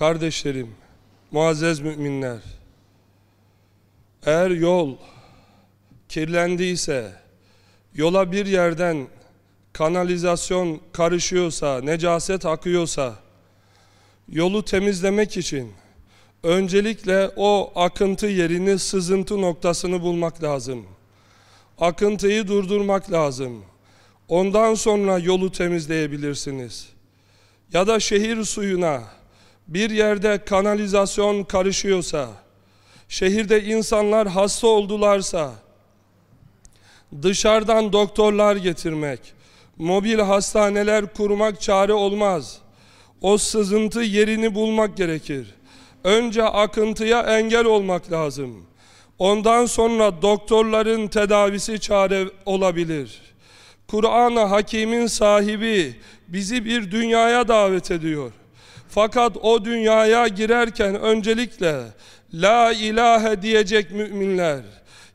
Kardeşlerim, muazzez müminler, eğer yol kirlendiyse, yola bir yerden kanalizasyon karışıyorsa, necaset akıyorsa, yolu temizlemek için öncelikle o akıntı yerini, sızıntı noktasını bulmak lazım. Akıntıyı durdurmak lazım. Ondan sonra yolu temizleyebilirsiniz. Ya da şehir suyuna bir yerde kanalizasyon karışıyorsa, şehirde insanlar hasta oldularsa, dışarıdan doktorlar getirmek, mobil hastaneler kurmak çare olmaz. O sızıntı yerini bulmak gerekir. Önce akıntıya engel olmak lazım. Ondan sonra doktorların tedavisi çare olabilir. Kur'an-ı Hakim'in sahibi bizi bir dünyaya davet ediyor. Fakat o dünyaya girerken öncelikle La ilahe diyecek müminler.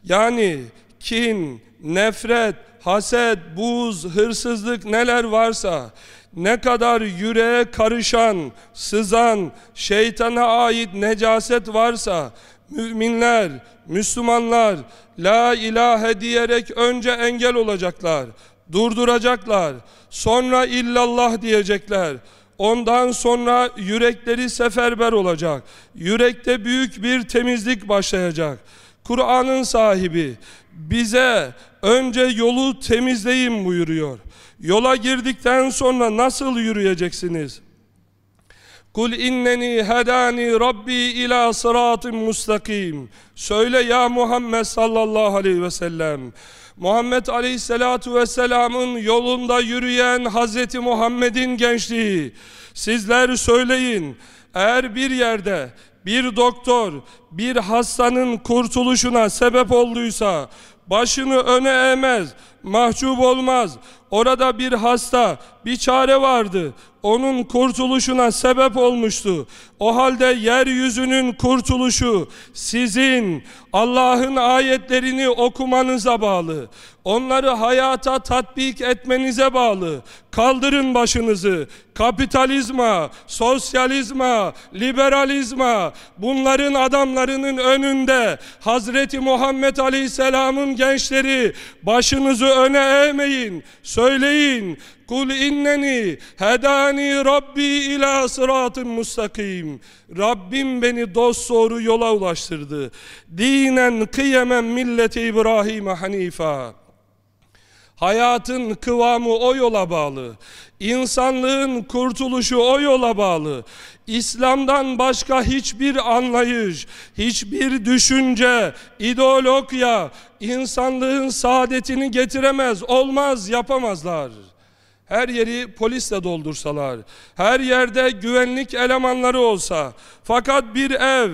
Yani kin, nefret, haset, buz, hırsızlık neler varsa ne kadar yüreğe karışan, sızan, şeytana ait necaset varsa müminler, Müslümanlar la ilahe diyerek önce engel olacaklar, durduracaklar. Sonra illallah diyecekler. Ondan sonra yürekleri seferber olacak. Yürekte büyük bir temizlik başlayacak. Kur'an'ın sahibi bize önce yolu temizleyin buyuruyor. Yola girdikten sonra nasıl yürüyeceksiniz? Kul inneni hedani Rabbi ila sıratın mustakim. Söyle ya Muhammed sallallahu aleyhi ve sellem. Muhammed aleyhissalatu vesselamın yolunda yürüyen Hazreti Muhammed'in gençliği. Sizler söyleyin. Eğer bir yerde bir doktor bir hastanın kurtuluşuna sebep olduysa başını öne eğmez, mahcup olmaz. Orada bir hasta, bir çare vardı. Onun kurtuluşuna sebep olmuştu. O halde yeryüzünün kurtuluşu sizin Allah'ın ayetlerini okumanıza bağlı. Onları hayata tatbik etmenize bağlı. Kaldırın başınızı. Kapitalizma, sosyalizma, liberalizma bunların adamlarının önünde Hazreti Muhammed Aleyhisselam'ın gençleri başınızı öne eğmeyin. Söyleyin. Kul inneni hedani Rabbi ila sıratın mustakim. Rabbim beni dost doğru yola ulaştırdı. Dinen kıyemen milleti İbrahim Hanifa. Hayatın kıvamı o yola bağlı. İnsanlığın kurtuluşu o yola bağlı. İslam'dan başka hiçbir anlayış, hiçbir düşünce, ideologya insanlığın saadetini getiremez, olmaz, yapamazlar. Her yeri polisle doldursalar, her yerde güvenlik elemanları olsa, fakat bir ev,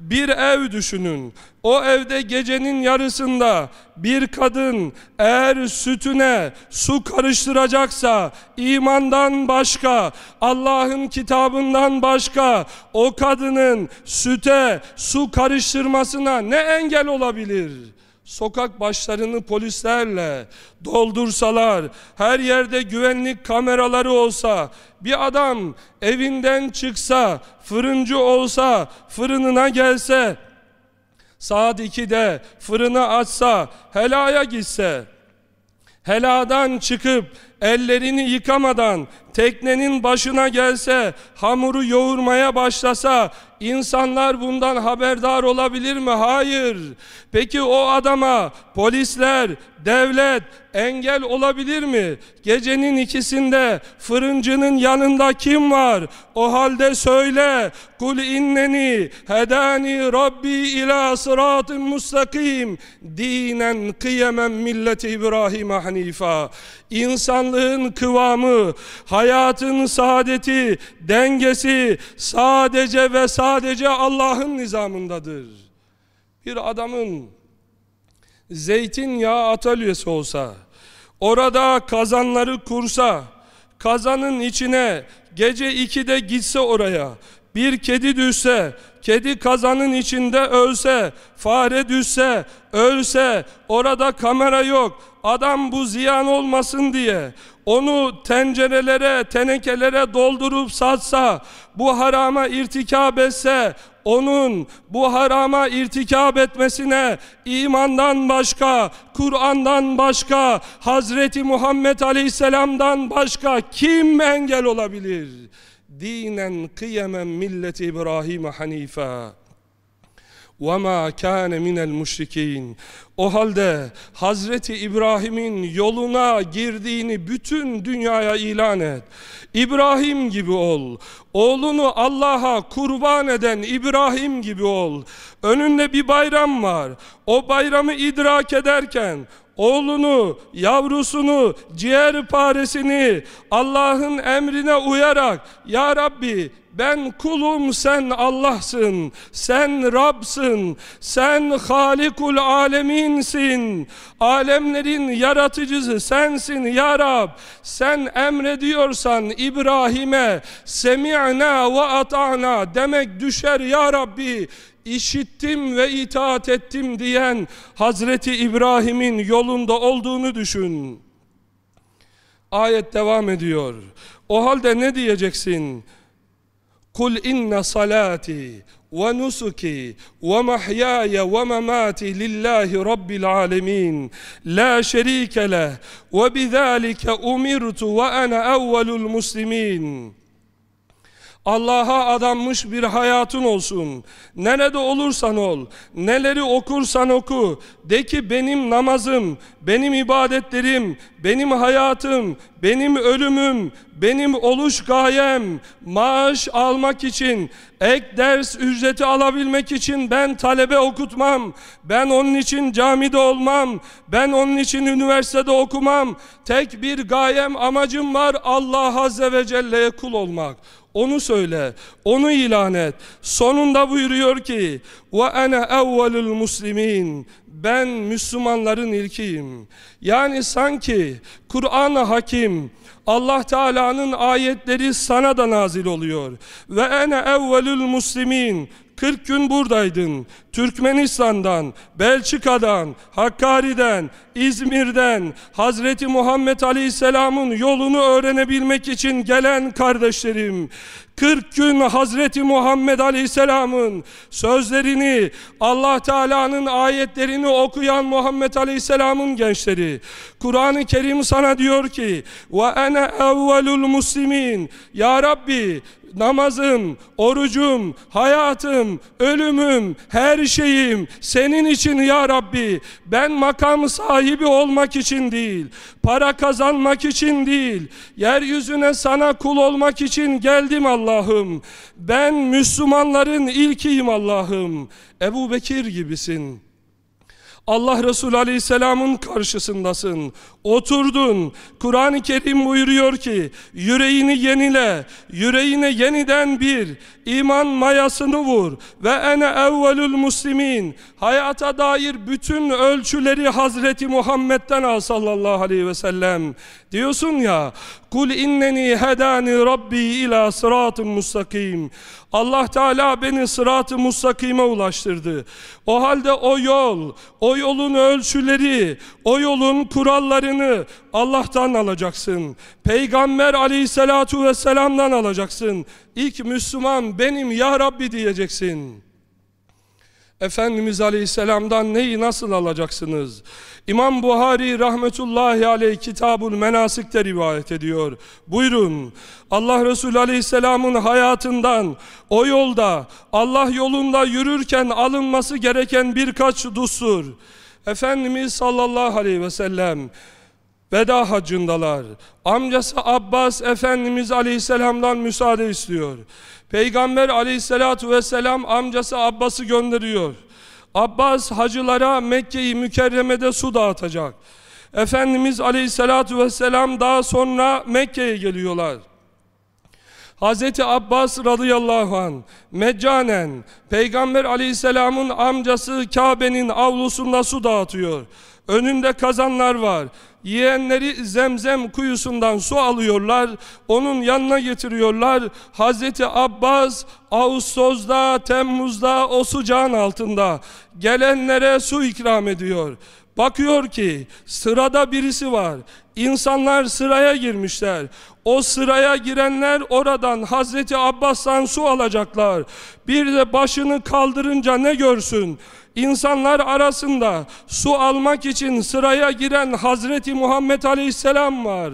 bir ev düşünün. O evde gecenin yarısında bir kadın eğer sütüne su karıştıracaksa imandan başka, Allah'ın kitabından başka o kadının süte su karıştırmasına ne engel olabilir? Sokak başlarını polislerle doldursalar, her yerde güvenlik kameraları olsa, bir adam evinden çıksa, fırıncı olsa, fırınına gelse, saat 2'de fırını açsa, helaya gitse, heladan çıkıp ellerini yıkamadan teknenin başına gelse, hamuru yoğurmaya başlasa, insanlar bundan haberdar olabilir mi? Hayır. Peki o adama polisler, devlet engel olabilir mi? Gecenin ikisinde fırıncının yanında kim var? O halde söyle. Kul inneni hedani Rabbi ila sıratın mustakim dinen kıyemen milleti İbrahim hanifa. İnsanlığın kıvamı, hayatın saadeti, dengesi sadece ve sadece Allah'ın nizamındadır. Bir adamın zeytinyağı atölyesi olsa, orada kazanları kursa, kazanın içine gece ikide gitse oraya, bir kedi düşse, kedi kazanın içinde ölse, fare düşse, ölse, orada kamera yok, adam bu ziyan olmasın diye onu tencerelere, tenekelere doldurup satsa, bu harama irtikab etse, onun bu harama irtikab etmesine imandan başka, Kur'an'dan başka, Hazreti Muhammed Aleyhisselam'dan başka kim engel olabilir? Dinen kıyemen milleti İbrahim Hanife. وَمَا كَانَ مِنَ الْمُشْرِكِينَ O halde Hazreti İbrahim'in yoluna girdiğini bütün dünyaya ilan et. İbrahim gibi ol. Oğlunu Allah'a kurban eden İbrahim gibi ol. Önünde bir bayram var. O bayramı idrak ederken oğlunu, yavrusunu, ciğer paresini Allah'ın emrine uyarak Ya Rabbi ben kulum sen Allah'sın, sen Rab'sın, sen Halikul Aleminsin, alemlerin yaratıcısı sensin ya Rab. Sen emrediyorsan İbrahim'e semi'na ve ata'na demek düşer ya Rabbi işittim ve itaat ettim diyen Hazreti İbrahim'in yolunda olduğunu düşün. Ayet devam ediyor. O halde ne diyeceksin? Kul inna salati ve nusuki ve mahyaya ve memati lillahi rabbil alemin la şerike leh ve bizalike umirtu ve ana evvelul muslimin Allah'a adanmış bir hayatın olsun. Nerede olursan ol, neleri okursan oku. De ki benim namazım, benim ibadetlerim, benim hayatım, benim ölümüm, benim oluş gayem, maaş almak için, ek ders ücreti alabilmek için ben talebe okutmam. Ben onun için camide olmam. Ben onun için üniversitede okumam. Tek bir gayem amacım var Allah Azze ve Celle'ye kul olmak. Onu söyle, onu ilan et. Sonunda buyuruyor ki: "Ve ana evvelul muslimin." Ben Müslümanların ilkiyim. Yani sanki Kur'an-ı Hakim Allah Teala'nın ayetleri sana da nazil oluyor. Ve ene evvelül muslimin 40 gün buradaydın. Türkmenistan'dan, Belçika'dan, Hakkari'den, İzmir'den Hazreti Muhammed Aleyhisselam'ın yolunu öğrenebilmek için gelen kardeşlerim 40 gün Hazreti Muhammed Aleyhisselam'ın sözlerini Allah Teala'nın ayetlerini okuyan Muhammed Aleyhisselam'ın gençleri Kur'an-ı Kerim sana diyor ki ve ene evvelul muslimin ya Rabbi namazım, orucum, hayatım, ölümüm, her şeyim senin için ya Rabbi. Ben makam sahibi olmak için değil, para kazanmak için değil, yeryüzüne sana kul olmak için geldim Allah'ım. Ben Müslümanların ilkiyim Allah'ım. Ebu Bekir gibisin. Allah Resulü Aleyhisselam'ın karşısındasın. Oturdun. Kur'an-ı Kerim buyuruyor ki yüreğini yenile, yüreğine yeniden bir iman mayasını vur ve ene evvelül muslimin hayata dair bütün ölçüleri Hazreti Muhammed'den al sallallahu aleyhi ve sellem diyorsun ya kul inneni hedani rabbi ila sıratın mustakim Allah Teala beni sırat-ı mustakime ulaştırdı. O halde o yol, o yolun ölçüleri, o yolun kurallarını Allah'tan alacaksın. Peygamber aleyhissalatu vesselam'dan alacaksın. İlk Müslüman benim ya Rabbi diyeceksin. Efendimiz Aleyhisselam'dan neyi nasıl alacaksınız? İmam Buhari rahmetullahi aleyh kitabul menasikte rivayet ediyor. Buyurun Allah Resulü Aleyhisselam'ın hayatından o yolda Allah yolunda yürürken alınması gereken birkaç dusur. Efendimiz sallallahu aleyhi ve sellem veda hacındalar. Amcası Abbas Efendimiz Aleyhisselam'dan müsaade istiyor. Peygamber Aleyhisselatü Vesselam amcası Abbas'ı gönderiyor. Abbas hacılara Mekke'yi mükerremede su dağıtacak. Efendimiz Aleyhisselatü Vesselam daha sonra Mekke'ye geliyorlar. Hazreti Abbas radıyallahu an meccanen Peygamber aleyhisselamın amcası Kabe'nin avlusunda su dağıtıyor. Önünde kazanlar var. Yeğenleri zemzem kuyusundan su alıyorlar. Onun yanına getiriyorlar. Hazreti Abbas Ağustos'da, Temmuz'da o sıcağın altında gelenlere su ikram ediyor. Bakıyor ki sırada birisi var. İnsanlar sıraya girmişler. O sıraya girenler oradan Hazreti Abbas'tan su alacaklar. Bir de başını kaldırınca ne görsün? İnsanlar arasında su almak için sıraya giren Hazreti Muhammed Aleyhisselam var.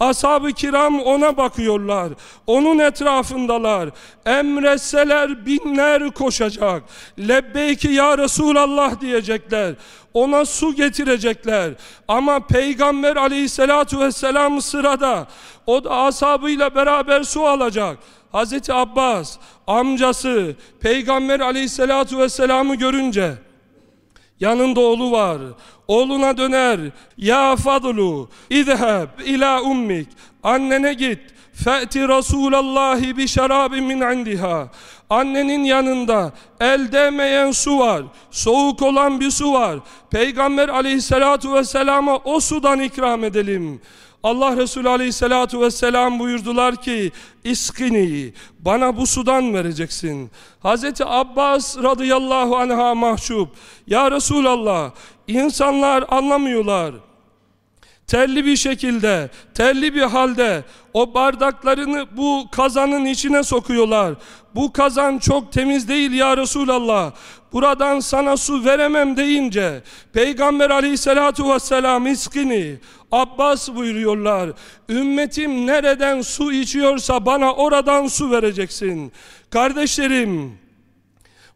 Ashab-ı kiram ona bakıyorlar. Onun etrafındalar. Emretseler binler koşacak. Lebbeyki ya Resulallah diyecekler. Ona su getirecekler. Ama Peygamber aleyhissalatu vesselam sırada. O da ashabıyla beraber su alacak. Hazreti Abbas amcası Peygamber aleyhissalatu vesselam'ı görünce yanında oğlu var. Oğluna döner. Ya Fadlu idheb ila ummik. Annene git. Fe'ti Resulallahi bi şarabin min indiha. Annenin yanında el değmeyen su var. Soğuk olan bir su var. Peygamber aleyhissalatu vesselama o sudan ikram edelim. Allah Resulü Aleyhisselatü Vesselam buyurdular ki İskini bana bu sudan vereceksin. Hazreti Abbas radıyallahu anha mahcup. Ya Resulallah insanlar anlamıyorlar terli bir şekilde, terli bir halde o bardaklarını bu kazanın içine sokuyorlar. Bu kazan çok temiz değil ya Resulallah. Buradan sana su veremem deyince Peygamber aleyhissalatu vesselam iskini Abbas buyuruyorlar. Ümmetim nereden su içiyorsa bana oradan su vereceksin. Kardeşlerim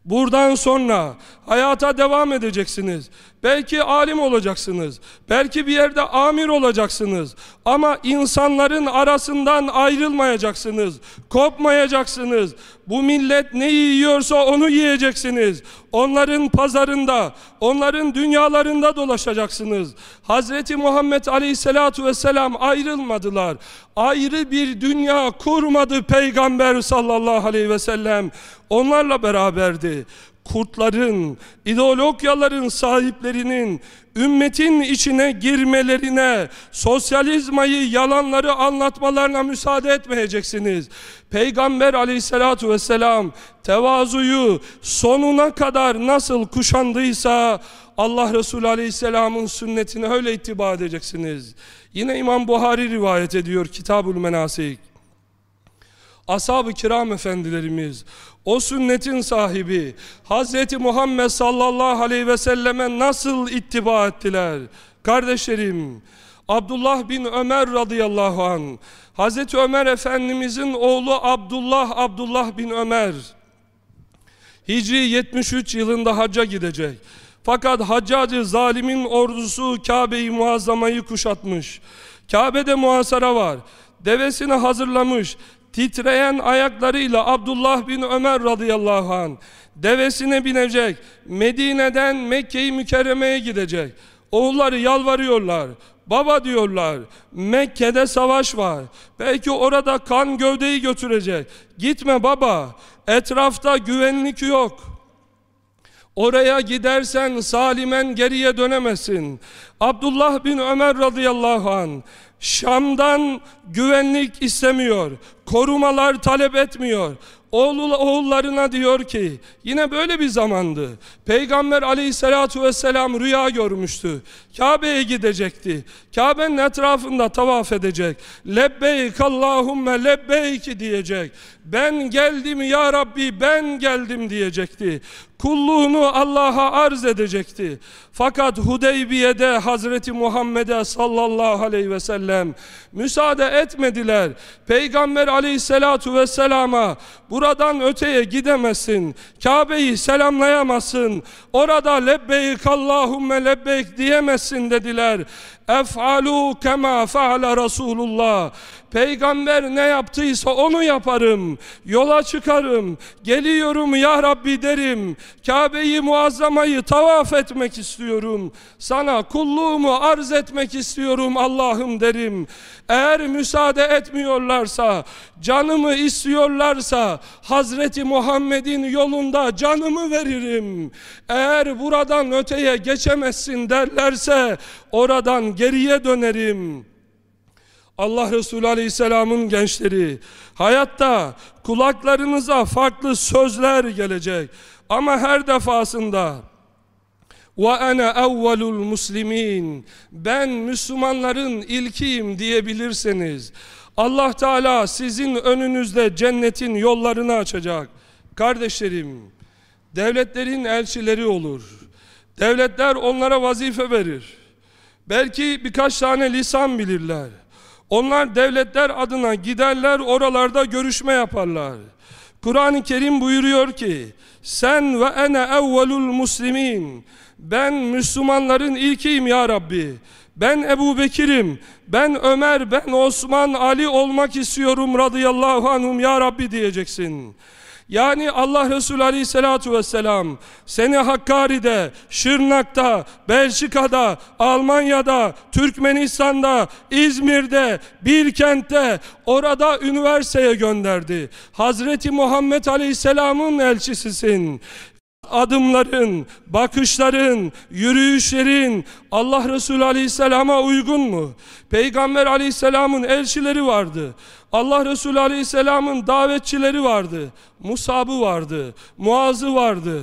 Buradan sonra hayata devam edeceksiniz. Belki alim olacaksınız. Belki bir yerde amir olacaksınız. Ama insanların arasından ayrılmayacaksınız. Kopmayacaksınız. Bu millet ne yiyorsa onu yiyeceksiniz. Onların pazarında, onların dünyalarında dolaşacaksınız. Hazreti Muhammed Aleyhisselatu Vesselam ayrılmadılar. Ayrı bir dünya kurmadı Peygamber sallallahu aleyhi ve sellem. Onlarla beraberdi kurtların, ideologyaların sahiplerinin ümmetin içine girmelerine, sosyalizmayı, yalanları anlatmalarına müsaade etmeyeceksiniz. Peygamber aleyhissalatu vesselam tevazuyu sonuna kadar nasıl kuşandıysa Allah Resulü aleyhisselamın sünnetine öyle ittiba edeceksiniz. Yine İmam Buhari rivayet ediyor Kitabul Menasik. Ashab-ı kiram efendilerimiz o sünnetin sahibi Hz. Muhammed sallallahu aleyhi ve selleme nasıl ittiba ettiler? Kardeşlerim Abdullah bin Ömer radıyallahu an Hz. Ömer Efendimizin oğlu Abdullah Abdullah bin Ömer Hicri 73 yılında hacca gidecek. Fakat haccacı zalimin ordusu Kabe'yi muazzamayı kuşatmış. Kabe'de muhasara var. Devesini hazırlamış titreyen ayaklarıyla Abdullah bin Ömer radıyallahu an devesine binecek Medine'den Mekke'yi mükerremeye gidecek. Oğulları yalvarıyorlar baba diyorlar Mekke'de savaş var. Belki orada kan gövdeyi götürecek. Gitme baba etrafta güvenlik yok. Oraya gidersen salimen geriye dönemezsin. Abdullah bin Ömer radıyallahu an Şam'dan güvenlik istemiyor. Korumalar talep etmiyor. Oğlu, oğullarına diyor ki yine böyle bir zamandı. Peygamber aleyhissalatu vesselam rüya görmüştü. Kabe'ye gidecekti. Kabe'nin etrafında tavaf edecek. Lebbeyk Allahümme lebbeyk diyecek. Ben geldim ya Rabbi ben geldim diyecekti. Kulluğunu Allah'a arz edecekti. Fakat Hudeybiye'de Hazreti Muhammed'e sallallahu aleyhi ve sellem müsaade etmediler. Peygamber aleyhissalatu vesselama buradan öteye gidemezsin. Kabe'yi selamlayamazsın. Orada lebbeyk Allahümme lebbeyk diyemezsin dediler. Ef'alu kema fe'ale Resulullah. Peygamber ne yaptıysa onu yaparım. Yola çıkarım. Geliyorum ya Rabbi derim. Kabe'yi muazzamayı tavaf etmek istiyorum. Sana kulluğumu arz etmek istiyorum Allah'ım derim. Eğer müsaade etmiyorlarsa, canımı istiyorlarsa Hazreti Muhammed'in yolunda canımı veririm. Eğer buradan öteye geçemezsin derlerse oradan geriye dönerim. Allah Resulü Aleyhisselam'ın gençleri hayatta kulaklarınıza farklı sözler gelecek ama her defasında ve ana evvelul muslimin ben Müslümanların ilkiyim diyebilirseniz Allah Teala sizin önünüzde cennetin yollarını açacak. Kardeşlerim, devletlerin elçileri olur. Devletler onlara vazife verir. Belki birkaç tane lisan bilirler. Onlar devletler adına giderler oralarda görüşme yaparlar. Kur'an-ı Kerim buyuruyor ki sen ve ene evvelul muslimin ben Müslümanların ilkiyim ya Rabbi. Ben Ebu Bekir'im, ben Ömer, ben Osman, Ali olmak istiyorum radıyallahu anhum ya Rabbi diyeceksin. Yani Allah Resulü Aleyhisselatü Vesselam seni Hakkari'de, Şırnak'ta, Belçika'da, Almanya'da, Türkmenistan'da, İzmir'de, Bilkent'te orada üniversiteye gönderdi. Hazreti Muhammed Aleyhisselam'ın elçisisin adımların, bakışların, yürüyüşlerin Allah Resulü Aleyhisselam'a uygun mu? Peygamber Aleyhisselam'ın elçileri vardı. Allah Resulü Aleyhisselam'ın davetçileri vardı. Musab'ı vardı, Muaz'ı vardı.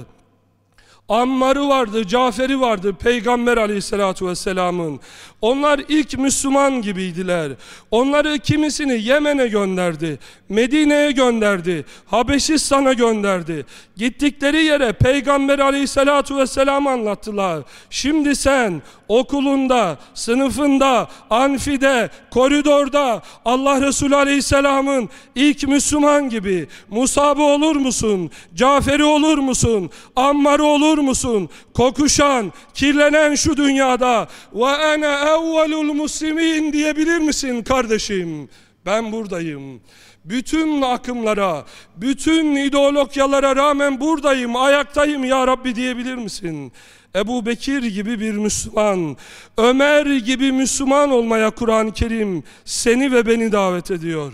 Ammar'ı vardı, Cafer'i vardı Peygamber aleyhissalatu vesselamın. Onlar ilk Müslüman gibiydiler. Onları kimisini Yemen'e gönderdi, Medine'ye gönderdi, Habeşistan'a gönderdi. Gittikleri yere Peygamber aleyhissalatu vesselam anlattılar. Şimdi sen okulunda, sınıfında, anfide, koridorda Allah Resulü aleyhisselamın ilk Müslüman gibi Musab'ı olur musun? Cafer'i olur musun? Ammar'ı olur musun? Kokuşan, kirlenen şu dünyada ve ene evvelul muslimin diyebilir misin kardeşim? Ben buradayım. Bütün akımlara, bütün ideologyalara rağmen buradayım, ayaktayım ya Rabbi diyebilir misin? Ebu Bekir gibi bir Müslüman, Ömer gibi Müslüman olmaya Kur'an-ı Kerim seni ve beni davet ediyor.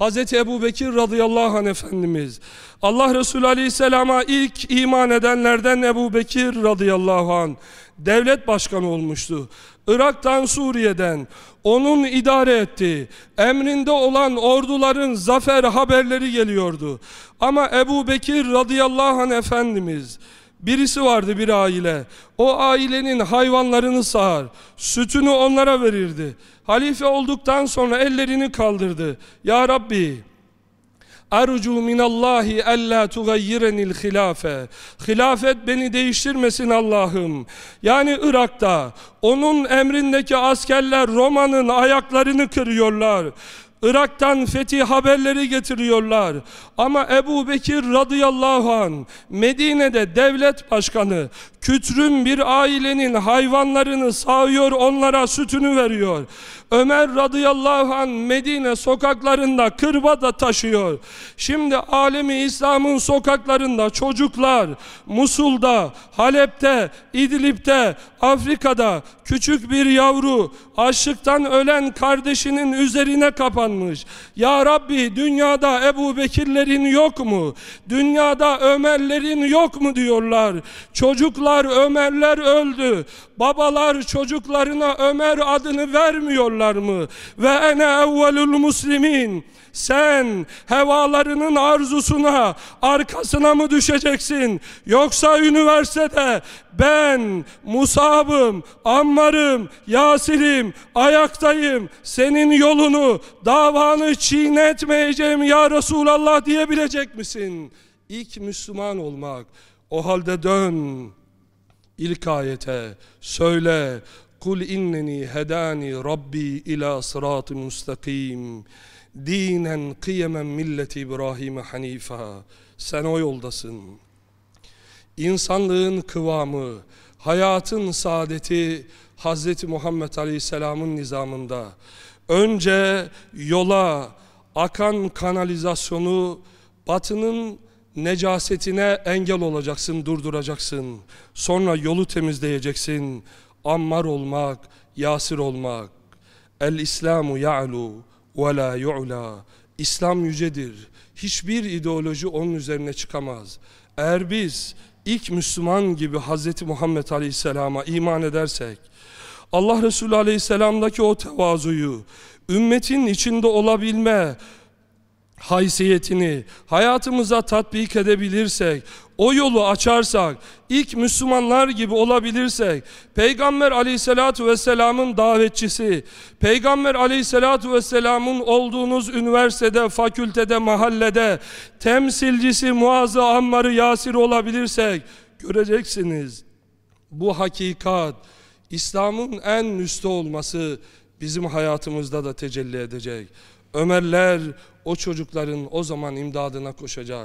Hz. Ebu Bekir radıyallahu anh Efendimiz Allah Resulü aleyhisselama ilk iman edenlerden Ebu Bekir radıyallahu anh devlet başkanı olmuştu. Irak'tan Suriye'den onun idare etti. Emrinde olan orduların zafer haberleri geliyordu. Ama Ebu Bekir radıyallahu anh Efendimiz Birisi vardı bir aile. O ailenin hayvanlarını sağar. Sütünü onlara verirdi. Halife olduktan sonra ellerini kaldırdı. Ya Rabbi Ercu minallahi alla tugayyirenil hilafe. Hilafet beni değiştirmesin Allah'ım. Yani Irak'ta onun emrindeki askerler Roma'nın ayaklarını kırıyorlar. Irak'tan fetih haberleri getiriyorlar. Ama Ebu Bekir radıyallahu an Medine'de devlet başkanı kütrüm bir ailenin hayvanlarını sağıyor onlara sütünü veriyor. Ömer radıyallahu an Medine sokaklarında kırba da taşıyor. Şimdi alemi İslam'ın sokaklarında çocuklar Musul'da, Halep'te, İdlib'de, Afrika'da küçük bir yavru açlıktan ölen kardeşinin üzerine kapanmış. Ya Rabbi dünyada Ebu Bekirlerin yok mu? Dünyada Ömerlerin yok mu diyorlar. Çocuklar Ömerler öldü. Babalar çocuklarına Ömer adını vermiyorlar mı? Ve ene evvelul muslimin. Sen hevalarının arzusuna, arkasına mı düşeceksin? Yoksa üniversitede ben Musab'ım, Ammar'ım, Yasir'im, ayaktayım. Senin yolunu, davanı çiğnetmeyeceğim ya Resulallah diyebilecek misin? İlk Müslüman olmak. O halde dön ilk ayete söyle kul inneni hedani rabbi ila sıratı müstakim dinen kıyemen milleti İbrahim hanifa sen o yoldasın insanlığın kıvamı hayatın saadeti Hz. Muhammed Aleyhisselam'ın nizamında önce yola akan kanalizasyonu batının necasetine engel olacaksın, durduracaksın. Sonra yolu temizleyeceksin. Ammar olmak, Yasir olmak. El İslamu ya'lu ve la yu'la. İslam yücedir. Hiçbir ideoloji onun üzerine çıkamaz. Eğer biz ilk Müslüman gibi Hz. Muhammed Aleyhisselam'a iman edersek, Allah Resulü Aleyhisselam'daki o tevazuyu, ümmetin içinde olabilme, haysiyetini hayatımıza tatbik edebilirsek, o yolu açarsak, ilk Müslümanlar gibi olabilirsek, Peygamber aleyhissalatu vesselamın davetçisi, Peygamber aleyhissalatu vesselamın olduğunuz üniversitede, fakültede, mahallede, temsilcisi Muazı Ammar'ı Yasir olabilirsek, göreceksiniz. Bu hakikat, İslam'ın en üstü olması bizim hayatımızda da tecelli edecek. Ömerler o çocukların o zaman imdadına koşacak.